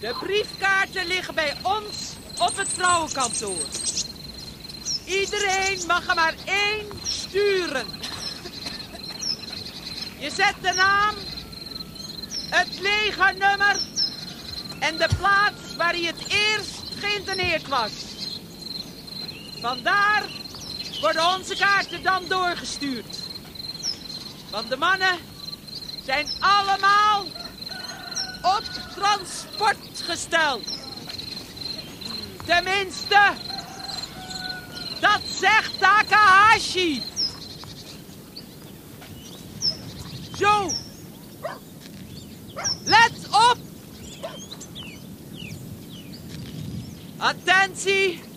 De briefkaarten liggen bij ons op het vrouwenkantoor. Iedereen mag er maar één sturen. Je zet de naam, het legernummer en de plaats waar hij het eerst geïnterneerd was. Vandaar worden onze kaarten dan doorgestuurd. Want de mannen zijn allemaal op transport gesteld. Tenminste, dat zegt Takahashi. Zo. Let op. Attentie.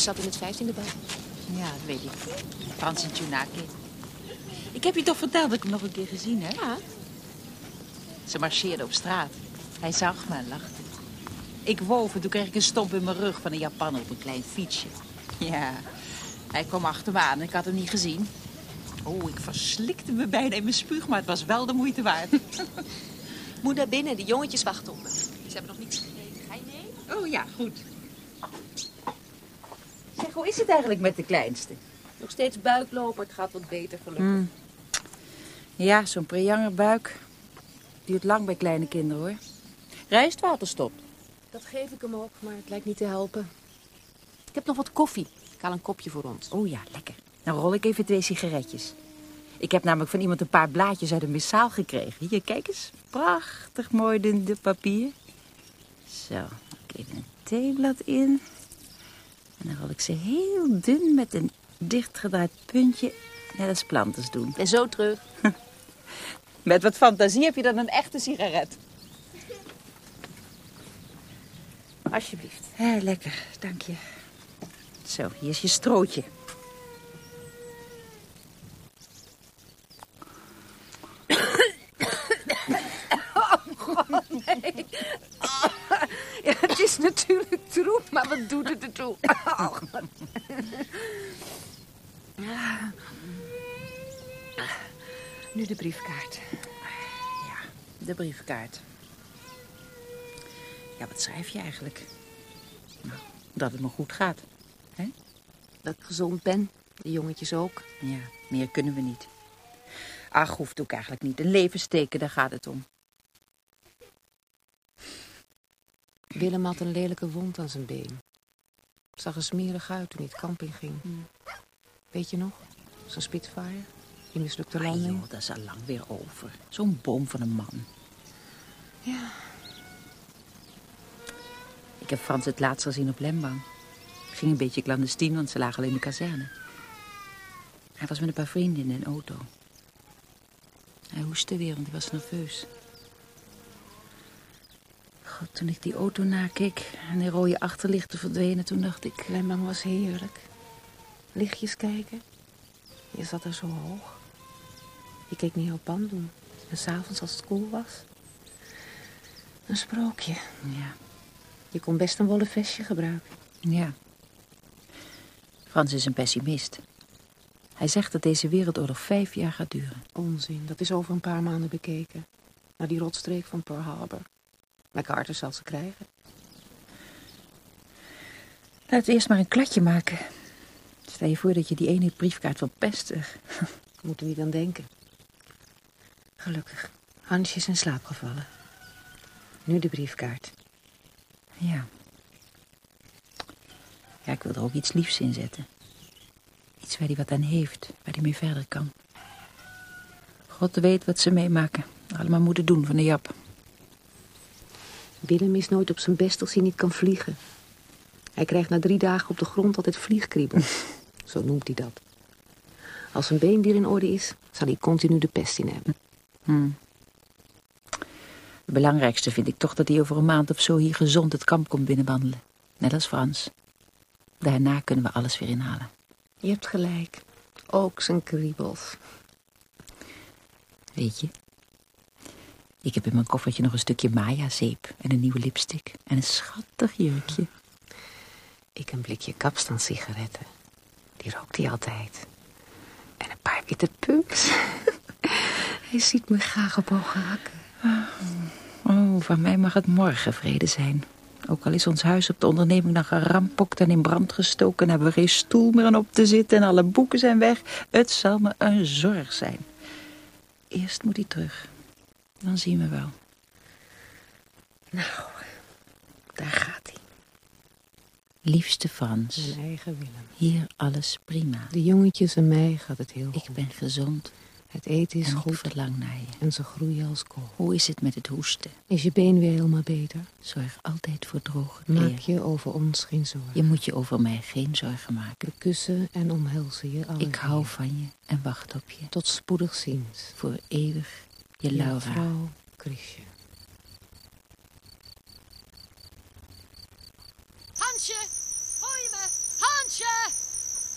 Zat in het vijftiende bal. Ja, dat weet ik. Frans en Tjunaki. Ik heb je toch verteld dat ik hem nog een keer gezien heb? Ja. Ze marcheerde op straat. Hij zag me en lachte. Ik woog en toen kreeg ik een stomp in mijn rug van een Japaner op een klein fietsje. Ja, hij kwam achter me aan en ik had hem niet gezien. Oh, ik verslikte me bijna in mijn spuug, maar het was wel de moeite waard. Moet naar binnen, de jongetjes wachten op me. Ze hebben nog niets gegeten. Ga je mee? Oh ja, goed. Zeg, hoe is het eigenlijk met de kleinste? Nog steeds buiklopen, het gaat wat beter gelukkig. Hmm. Ja, zo'n prejangerbuik. Duurt lang bij kleine kinderen, hoor. Rijstwater stopt. Dat geef ik hem ook, maar het lijkt niet te helpen. Ik heb nog wat koffie. Ik haal een kopje voor ons. Oh ja, lekker. Dan rol ik even twee sigaretjes. Ik heb namelijk van iemand een paar blaadjes uit een missaal gekregen. Hier, kijk eens. Prachtig mooi dun de papier. Zo, ik even een theeblad in. En dan rol ik ze heel dun met een dichtgedraaid puntje. Net als planters doen. En zo terug. Met wat fantasie heb je dan een echte sigaret. Alsjeblieft. Hé, lekker, dank je. Zo, hier is je strootje. Ja, het is natuurlijk troep, maar wat doet het ertoe? Oh, God. Nu de briefkaart. Ja, de briefkaart. Ja, wat schrijf je eigenlijk? Nou, dat het me goed gaat. hè? Dat ik gezond ben, de jongetjes ook. Ja, meer kunnen we niet. Ach, hoeft ook eigenlijk niet. Een levensteken, daar gaat het om. Willem had een lelijke wond aan zijn been. Zag er smerig uit toen hij het kamp in ging. Weet je nog? Zo'n Spitfire. Die mislukte joh, dat is al lang weer over. Zo'n boom van een man. Ja. Ik heb Frans het laatst gezien op Lembang. Ging een beetje clandestien, want ze lagen al in de kazerne. Hij was met een paar vrienden in een auto. Hij hoestte weer, want hij was nerveus. God, toen ik die auto nakeek en die rode achterlichten verdwenen, toen dacht ik... Lembang was heerlijk. Lichtjes kijken. Je zat er zo hoog. Je keek niet op pan doen. En s'avonds als het koel was. Een sprookje. Ja, Je kon best een wollen vestje gebruiken. ja. Frans is een pessimist. Hij zegt dat deze wereldoorlog vijf jaar gaat duren. Onzin, dat is over een paar maanden bekeken. Naar die rotstreek van Pearl Harbor. MacArthur zal ze krijgen. Laten we eerst maar een kladje maken. Stel je voor dat je die ene briefkaart van pest... eh, Moeten we dan denken. Gelukkig. Hansje is in slaap gevallen. Nu de briefkaart. Ja. Ja, ik wil er ook iets liefs in zetten. Iets waar hij wat aan heeft, waar hij mee verder kan. God weet wat ze meemaken. Allemaal moeten doen van de Jap. Willem is nooit op zijn best als hij niet kan vliegen. Hij krijgt na drie dagen op de grond altijd vliegkriebel. Zo noemt hij dat. Als zijn been weer in orde is, zal hij continu de pest in hebben. Hmm. Het belangrijkste vind ik toch dat hij over een maand of zo hier gezond het kamp komt binnenwandelen. Net als Frans. Daarna kunnen we alles weer inhalen. Je hebt gelijk. Ook zijn kriebels. Weet je, ik heb in mijn koffertje nog een stukje Maya-zeep en een nieuwe lipstick en een schattig jurkje. Ik een blikje kapstaansigaretten. Die rookt hij altijd. En een paar witte punks. hij ziet me graag op hoge hakken. Oh, van mij mag het morgen vrede zijn. Ook al is ons huis op de onderneming dan gerampokt en in brand gestoken... en hebben we geen stoel meer aan op te zitten en alle boeken zijn weg. Het zal me een zorg zijn. Eerst moet hij terug. Dan zien we wel. Nou, daar gaat hij. Liefste Frans, Zijn eigen Willem. hier alles prima. De jongetjes en mij gaat het heel goed. Ik ben gezond Het eten is en goed ik verlang naar je. en ze groeien als kool. Hoe is het met het hoesten? Is je been weer helemaal beter? Zorg altijd voor droge Maak kleren. je over ons geen zorgen. Je moet je over mij geen zorgen maken. We kussen en omhelzen je alle Ik hou van je en wacht op je. Tot spoedig ziens. Voor eeuwig, je Je Laura. vrouw Chrisje. Hansje, hoor je me? Hansje!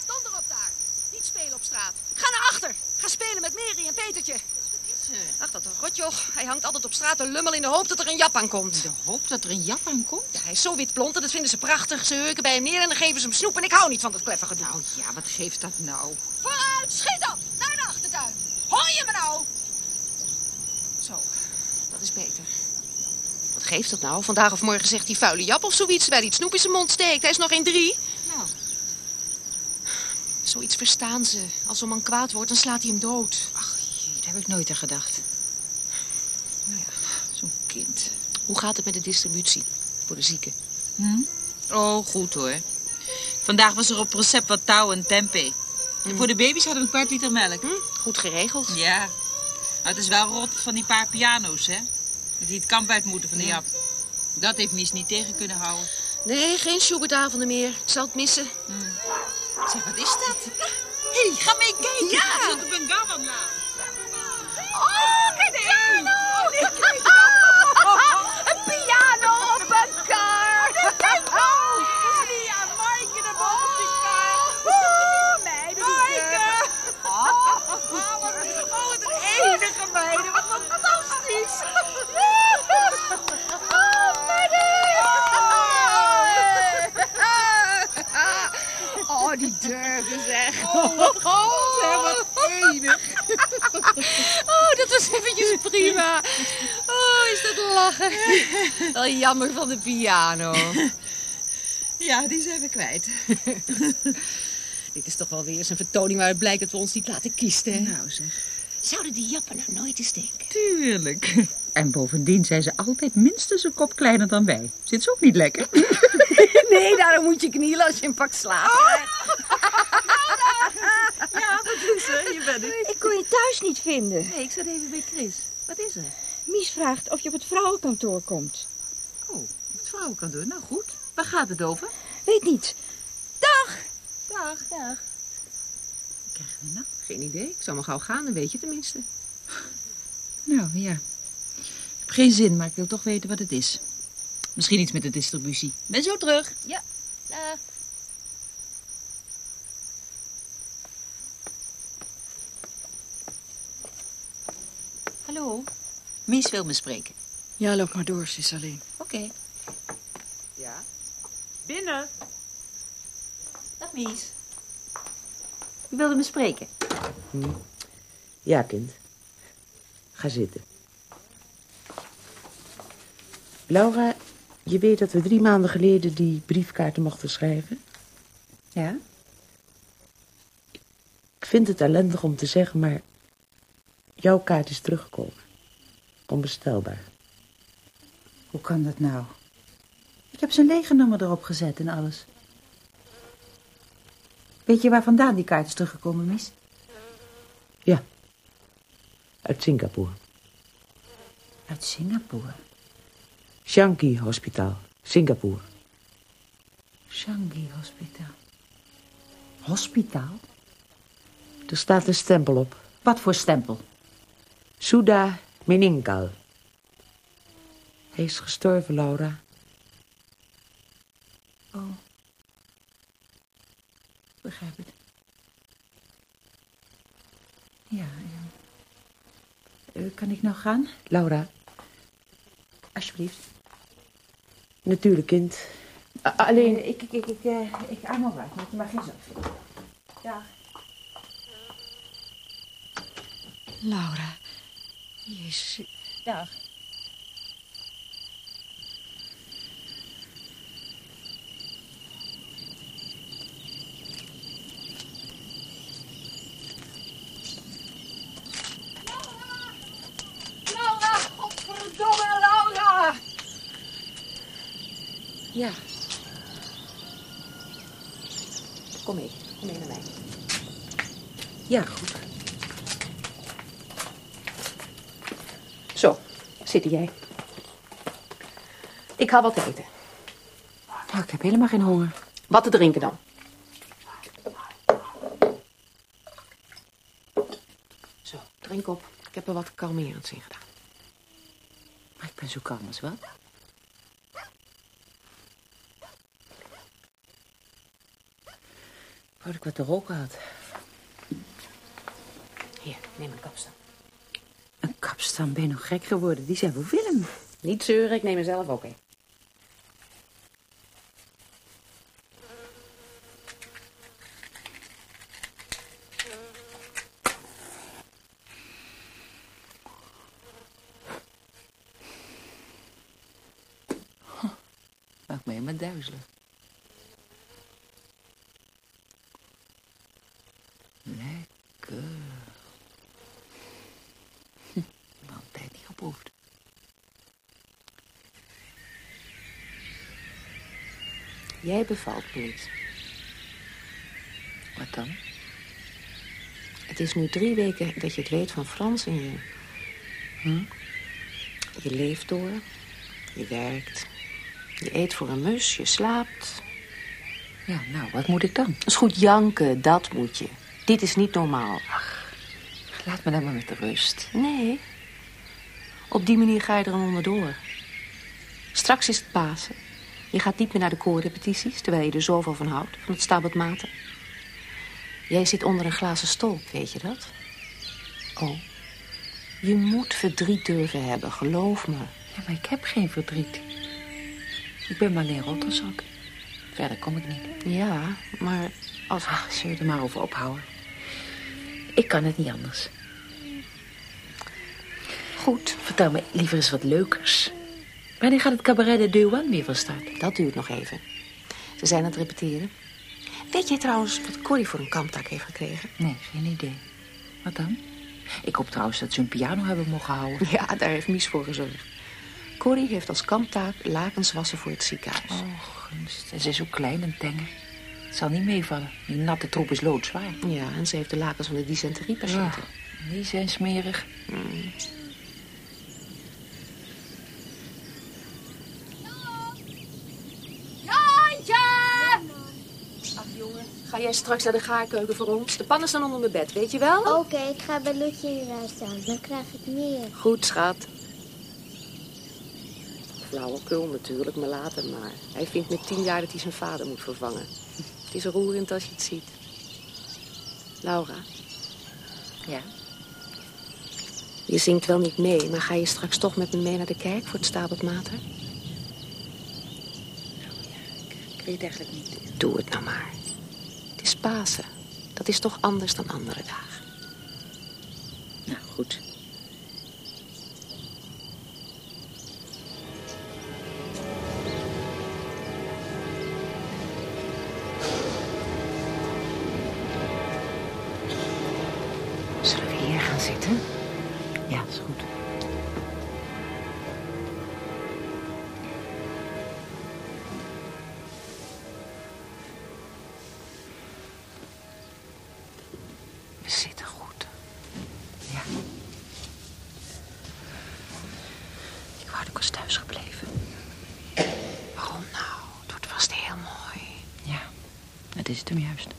Donder op daar. Niet spelen op straat. Ga naar achter. Ga spelen met Mary en Petertje. Ach, dat een rotjoch. Hij hangt altijd op straat te lummel in de hoop dat er een Jap aankomt. De hoop dat er een Jap aankomt? Ja, hij is zo witblond en dat vinden ze prachtig. Ze heuken bij hem neer en dan geven ze hem snoep. En ik hou niet van dat kleffe gedoe. Nou ja, wat geeft dat nou? Vooruit, schiet op! Naar de achtertuin. Hoor je me nou? Zo, dat is beter. Wat geeft dat nou? Vandaag of morgen zegt die vuile Jap of zoiets... terwijl hij het snoep in zijn mond steekt. Hij is nog in drie. Nou, Zoiets verstaan ze. Als zo'n man kwaad wordt, dan slaat hij hem dood. ach jee, daar heb ik nooit aan gedacht. Nou ja, Zo'n kind. hoe gaat het met de distributie voor de zieken? Hm? Oh, goed hoor. Vandaag was er op recept wat touw en tempeh. En voor de baby's hadden we een kwart liter melk. Hm? Goed geregeld. Ja. Maar het is wel rot van die paar piano's, hè? Dat die het kamp uit moeten van de Jap. Dat heeft Mies niet tegen kunnen houden. Nee, geen Schubertavonden meer. Ik zal het missen. Zeg, wat is dat? Hé, hey, ga mee kijken. Ja. Het is op een gavanlaan. Oh, wat goed, hè. Wat enig. Oh, dat was eventjes prima. Oh, is dat lachen. Wel jammer van de piano. Ja, die zijn we kwijt. Dit is toch wel weer eens een vertoning waaruit blijkt dat we ons niet laten kiezen. hè? Nou zeg. Zouden die jappen nou nooit eens denken? Tuurlijk. En bovendien zijn ze altijd minstens een kop kleiner dan wij. Zit ze ook niet lekker? Nee, daarom moet je knielen als je een pak slaat krijgt. Het. Ik kon je thuis niet vinden. Nee, ik zat even bij Chris. Wat is er? Mies vraagt of je op het vrouwenkantoor komt. Oh, wat vrouw kan doen. Nou goed. Waar gaat het over? Weet niet. Dag! Dag. Dag. Wat krijgen we nou? Geen idee. Ik zal maar gauw gaan, dan weet je tenminste. Nou, ja. Ik heb geen zin, maar ik wil toch weten wat het is. Misschien iets met de distributie. Ben zo terug. Ja. Dag. Hallo. Mies wil me spreken. Ja, loop maar door, ze is alleen. Oké. Ja? Binnen. Dag Mies. U wilde me spreken. Ja, kind. Ga zitten. Laura, je weet dat we drie maanden geleden die briefkaarten mochten schrijven? Ja? Ik vind het ellendig om te zeggen, maar jouw kaart is teruggekomen. Onbestelbaar. Hoe kan dat nou? Ik heb zijn legennummer erop gezet en alles. Weet je waar vandaan die kaart is teruggekomen, Mies? Ja. Uit Singapore. Uit Singapore. Shanki Hospitaal, Singapore. Changi Hospitaal. Hospitaal? Er staat een stempel op. Wat voor stempel? Suda Meninkal. Hij is gestorven, Laura. Oh. Begrijp het. Ja, ja. Eh, kan ik nou gaan? Laura, Alsjeblieft. natuurlijk, kind. A- Alleen, alleen, ik, ik, ik, ik, eh, ik arm wel uit, maar geen zorg. Ja. Laura. Jezus. Dag. Ja. Kom mee. Kom mee naar mij. Ja, goed. Zo, zitten jij. Ik haal wat te eten. Oh, ik heb helemaal geen honger. Wat te drinken dan? Zo, drink op. Ik heb er wat kalmerends in gedaan. Maar ik ben zo kalm als wat. Wou ik wat te roken had. Hier, neem een kapstaan. Kapstaan, ben je nog gek geworden? Die zijn voor Willem. Niet zeuren, ik neem er zelf ook een. Maakt me helemaal duizelig. Lekker. Hm, Al een tijd niet geproefd. Jij bevalt me niet. Wat dan? Het is nu drie weken dat je het weet van Frans en je... Hm? Je leeft door. Je werkt. Je eet voor een mus. Je slaapt. Ja, nou, wat moet ik dan? Dat is goed janken, dat moet je. Dit is niet normaal. Laat me dan maar met de rust. Nee. Op die manier ga je er dan onderdoor. Straks is het Pasen. Je gaat niet meer naar de koorrepetities, terwijl je er zoveel van houdt, van het stabatmaten. Jij zit onder een glazen stolp, weet je dat? Oh. Je moet verdriet durven hebben, geloof me. Ja, maar ik heb geen verdriet. Ik ben maar alleen rotterzak. Verder kom ik niet. Ja, maar als... Ach, zul je er maar over ophouden. Ik kan het niet anders. Goed, Vertel me liever eens wat leukers. Wanneer gaat het cabaret de One weer van start? dat duurt nog even. Ze zijn aan het repeteren. Weet jij trouwens wat Corrie voor een kamptaak heeft gekregen? Nee, geen idee. Wat dan? Ik hoop trouwens dat ze een piano hebben mogen houden. Ja, daar heeft Mies voor gezorgd. Corrie heeft als kamptaak lakens wassen voor het ziekenhuis. Oh, gunst. En ze is zo klein en tenger. Het zal niet meevallen. Die natte troep is loodzwaar. Ja, en ze heeft de lakens van de dysenteriepatiënten. Die zijn smerig. Jantje! Ach, jongen, ga jij straks naar de gaarkeuken voor ons? De pannen staan onder mijn bed, weet je wel? Oké, ik ga bij Loetje hieruit staan. Dan krijg ik meer. Goed, schat. Flauwekul natuurlijk, maar later maar. Hij vindt met tien jaar dat hij zijn vader moet vervangen. Het is roerend als je het ziet. Laura, Ja? je zingt wel niet mee, maar ga je straks toch met me mee naar de kerk voor het Stabatmater? Ik weet eigenlijk niet. Doe het nou maar. Pasen. Dat is toch anders dan andere dagen. Nou, goed. Het is het hem juist.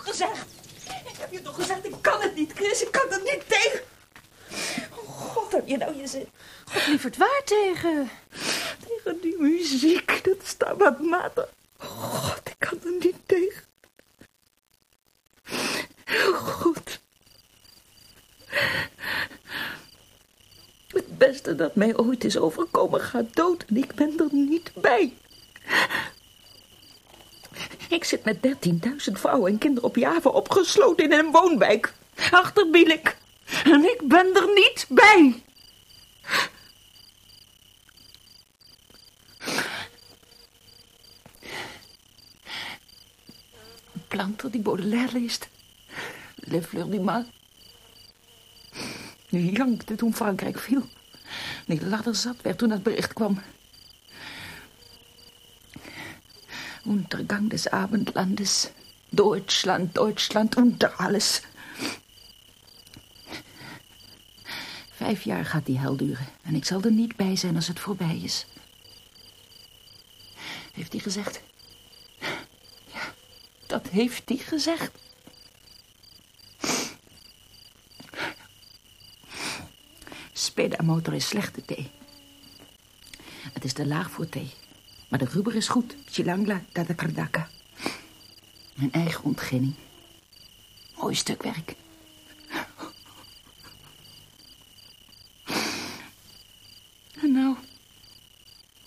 Toch gezegd? Ik heb je toch gezegd, ik kan het niet, Chris. Ik kan er niet tegen. Oh, God, heb je nou je zin? God, lieverd, waar tegen? Tegen die muziek, dat staat wat matig. Oh, God, ik kan er niet tegen. Heel goed. Het beste dat mij ooit is overkomen gaat dood en ik ben er niet bij. Ik zit met 13.000 vrouwen en kinderen op Java opgesloten in een woonwijk. Achter Bielek. En ik ben er niet bij. Planter die Baudelaire leest. Le Fleur du Mal. Die jankte toen Frankrijk viel. Die ladder zat werd toen het bericht kwam. Untergang des Abendlandes. Deutschland, Deutschland, unter alles. Vijf jaar gaat die hel duren. En ik zal er niet bij zijn als het voorbij is. Heeft hij gezegd? Ja, dat heeft hij gezegd. Spedamotor is slechte thee. Het is te laag voor thee. Maar de rubber is goed. Chilangla Tadakardaka. Mijn eigen ontginning. Mooi stuk werk. En nou,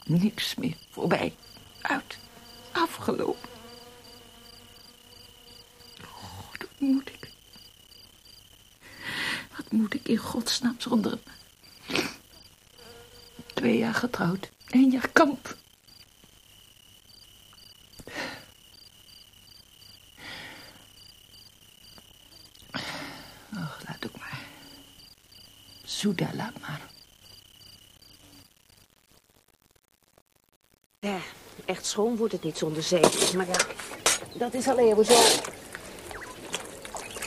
niks meer voorbij. Uit. Afgelopen. God, wat moet ik? Wat moet ik in godsnaam zonder? Twee jaar getrouwd. één jaar kamp. Och, laat ook maar. Soeda, laat maar. Ja, echt schoon wordt het niet zonder zeep. Maar ja, dat is alleen maar zo.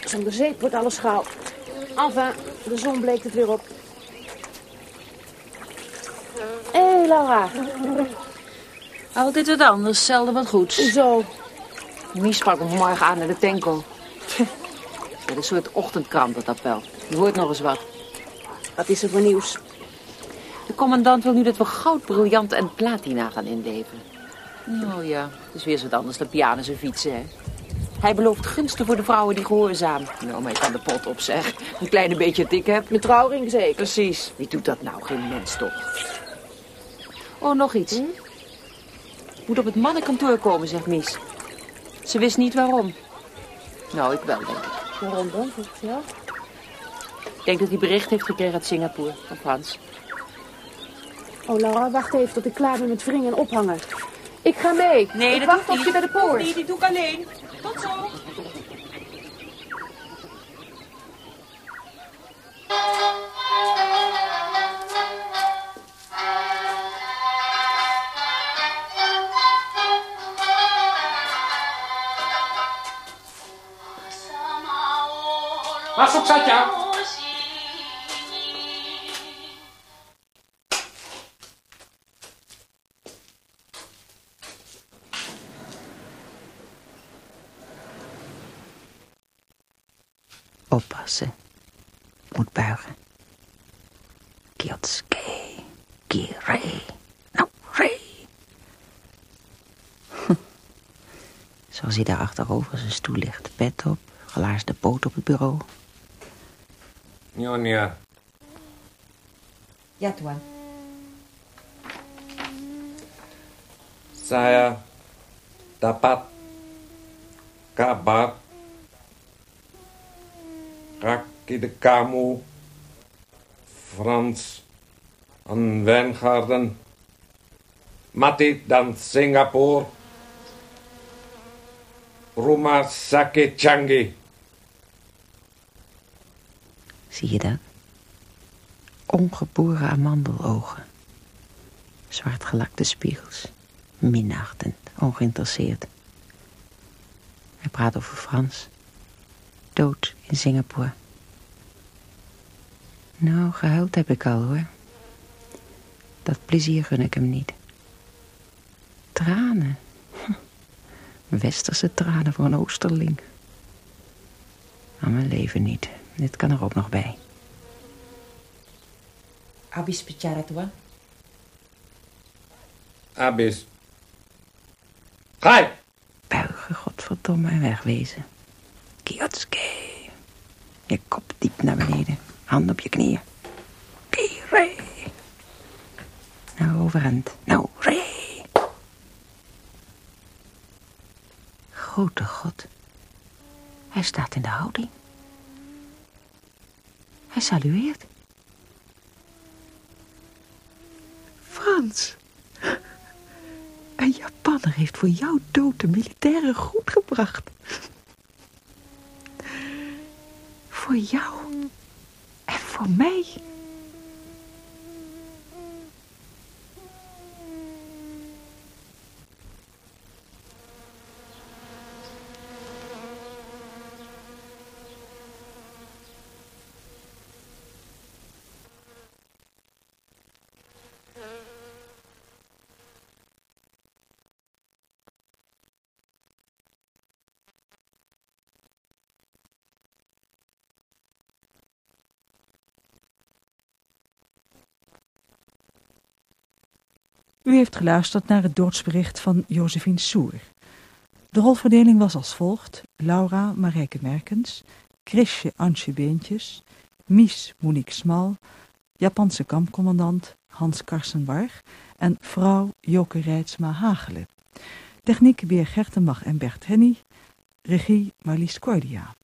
Zonder zeep wordt alles gauw. Enfin, de zon bleek het weer op. Hé, hey, Laura. Altijd wat anders, zelden wat goeds. Zo. Mies sprak me vanmorgen aan naar de tanko. Met een soort ochtendkrant dat dat wel. Je hoort nog eens wat. Wat is er voor nieuws? De commandant wil nu dat we goud, briljant en platina gaan inleveren. Oh ja, het is weer wat anders dan pianos en fietsen, hè. Hij belooft gunsten voor de vrouwen die gehoorzaam. Nou, maar ik kan de pot op, zeg. Een kleine beetje ik heb. Mijn trouwring zeker. Precies. Wie doet dat nou? Geen mens toch? Oh, nog iets. Moet op het mannenkantoor komen, zegt Mies. Ze wist niet waarom. Nou, ik wel, denk ik. Waarom dan? Ik ik denk dat hij bericht heeft gekregen uit Singapore, van Frans. Oh, Laura, wacht even tot ik klaar ben met wringen en ophangen. Ik ga mee. Nee, ik dat wacht op je bij de poort. Nee, die doe ik alleen. Tot zo. Masuk saja. Moet buigen. Kiotske. Kire. Nou, re. Zoals hij daar achterover zijn stoel ligt. Bed op. Gelaarsde poot op het bureau. Nyonya, Ja, Tuan. saya dapat kabar de kamu Frans en Wijngaarden mati dan Singapore rumah sakit Changi Zie je dat? Ongeboren amandelogen. Zwart gelakte spiegels. Minachtend, ongeïnteresseerd. Hij praat over Frans. Dood in Singapore. Nou, gehuild heb ik al hoor. Dat plezier gun ik hem niet. Tranen. Hm. Westerse tranen voor een oosterling. Maar mijn leven niet. Dit kan er ook nog bij. Habis bicara, Tuan. Abis. Ga! Buigen, godverdomme, en wegwezen. Kiotske. Je kop diep naar beneden. Hand op je knieën. Kire. Nou, overhand. Nou, re. Grote god. Hij staat in de houding. Hij salueert. Frans. Een Japanner heeft voor jou dood de militaire goed gebracht. Voor jou. Voor mij. U heeft geluisterd naar het doodsbericht van Josephine Soer. De rolverdeling was als volgt. Laura Marijke Merkens, Chrisje Antje Beentjes, Mies Monique Smal, Japanse kampcommandant Hans Karsen Warg en vrouw Joke Rijtsma Hagelen. Techniek Beer Gertenbach en Bert Henny. Regie Marlies Cordia.